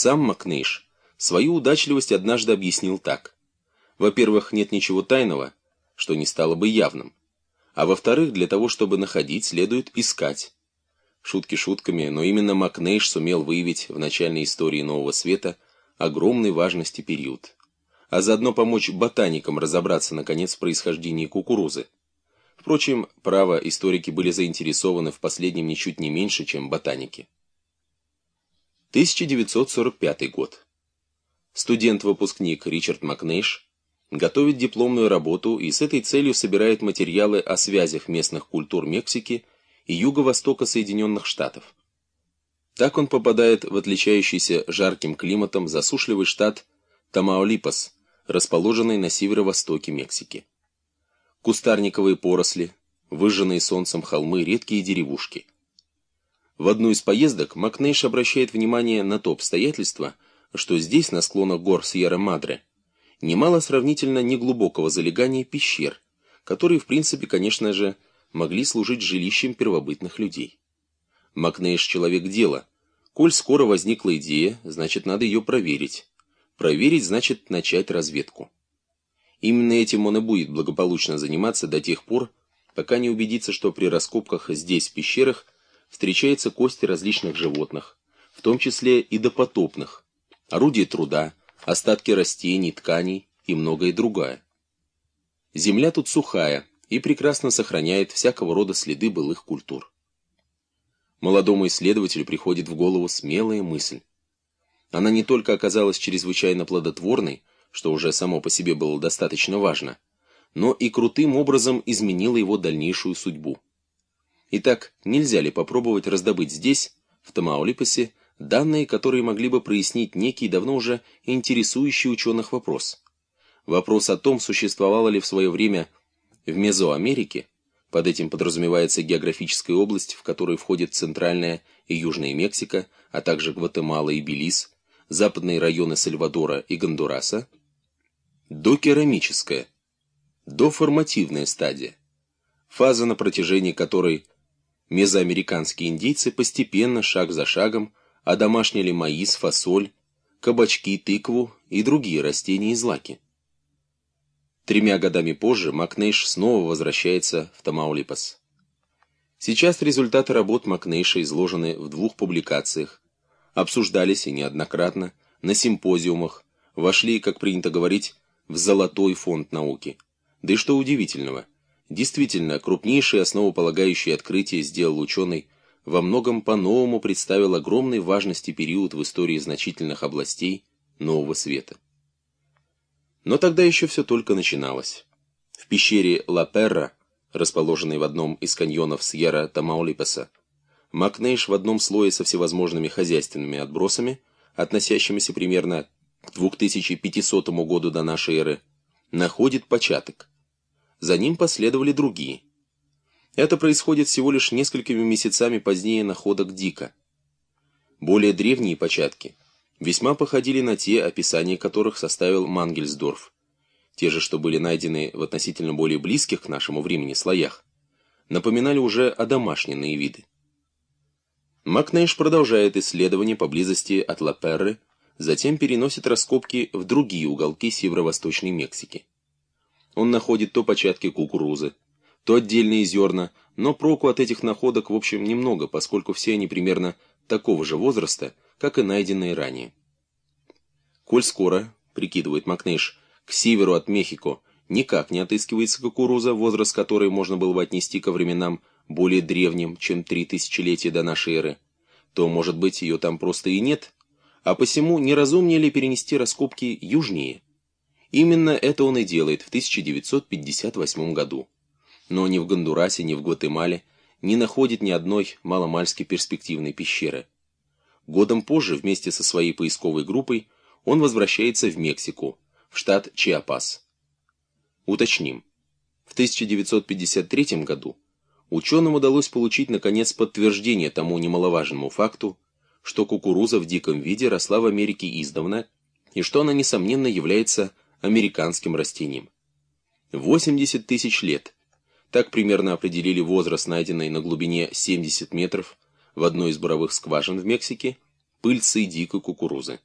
Сам Макнейш свою удачливость однажды объяснил так. Во-первых, нет ничего тайного, что не стало бы явным. А во-вторых, для того, чтобы находить, следует искать. Шутки шутками, но именно Макнейш сумел выявить в начальной истории Нового Света огромной важности период. А заодно помочь ботаникам разобраться, наконец, в происхождении кукурузы. Впрочем, право, историки были заинтересованы в последнем ничуть не меньше, чем ботаники. 1945 год. Студент-выпускник Ричард Макнейш готовит дипломную работу и с этой целью собирает материалы о связях местных культур Мексики и юго-востока Соединенных Штатов. Так он попадает в отличающийся жарким климатом засушливый штат Тамаолипас, расположенный на северо-востоке Мексики. Кустарниковые поросли, выжженные солнцем холмы, редкие деревушки. В одну из поездок Макнейш обращает внимание на то обстоятельство, что здесь, на склонах гор Сьерра-Мадре, немало сравнительно неглубокого залегания пещер, которые, в принципе, конечно же, могли служить жилищем первобытных людей. Макнейш человек дела. Коль скоро возникла идея, значит, надо ее проверить. Проверить значит начать разведку. Именно этим он и будет благополучно заниматься до тех пор, пока не убедится, что при раскопках здесь, в пещерах, встречаются кости различных животных, в том числе и допотопных, орудия труда, остатки растений, тканей и многое другое. Земля тут сухая и прекрасно сохраняет всякого рода следы былых культур. Молодому исследователю приходит в голову смелая мысль. Она не только оказалась чрезвычайно плодотворной, что уже само по себе было достаточно важно, но и крутым образом изменила его дальнейшую судьбу. Итак, нельзя ли попробовать раздобыть здесь, в Тамаолипасе, данные, которые могли бы прояснить некий давно уже интересующий ученых вопрос. Вопрос о том, существовала ли в свое время в Мезоамерике, под этим подразумевается географическая область, в которой входит Центральная и Южная Мексика, а также Гватемала и Белиз, западные районы Сальвадора и Гондураса, докерамическая, доформативная стадия, фаза, на протяжении которой мезоамериканские индейцы постепенно, шаг за шагом, одомашнили маис, фасоль, кабачки, тыкву и другие растения и злаки. Тремя годами позже Макнейш снова возвращается в Тамаулипас. Сейчас результаты работ Макнейша изложены в двух публикациях, обсуждались и неоднократно, на симпозиумах, вошли, как принято говорить, в золотой фонд науки. Да и что удивительного, действительно, крупнейшее основополагающее открытие сделал ученый во многом по-новому представил огромной важности период в истории значительных областей Нового Света. Но тогда еще все только начиналось. В пещере Ла Перра, расположенной в одном из каньонов Сьерра Тамаулипаса, Макнейш в одном слое со всевозможными хозяйственными отбросами, относящимися примерно к 2500 году до нашей эры, находит початок. За ним последовали другие – это происходит всего лишь несколькими месяцами позднее находок Дика. Более древние початки весьма походили на те, описания которых составил Мангельсдорф. Те же, что были найдены в относительно более близких к нашему времени слоях, напоминали уже о домашние виды. Макнейш продолжает исследования поблизости от Ла-Перры, затем переносит раскопки в другие уголки северо-восточной Мексики. Он находит то початки кукурузы, то отдельные зерна, но проку от этих находок в общем немного, поскольку все они примерно такого же возраста, как и найденные ранее. Коль скоро, прикидывает Макнейш, к северу от Мехико никак не отыскивается кукуруза, возраст которой можно было бы отнести ко временам более древним, чем три тысячелетия до нашей эры, то, может быть, ее там просто и нет, а посему неразумнее ли перенести раскопки южнее? Именно это он и делает в 1958 году но ни в Гондурасе, ни в Гватемале не находит ни одной маломальски перспективной пещеры. Годом позже, вместе со своей поисковой группой, он возвращается в Мексику, в штат Чиапас. Уточним. В 1953 году ученым удалось получить, наконец, подтверждение тому немаловажному факту, что кукуруза в диком виде росла в Америке издавна, и что она, несомненно, является американским растением. 80 тысяч лет – так примерно определили возраст найденной на глубине 70 метров в одной из буровых скважин в Мексике пыльцы дикой кукурузы.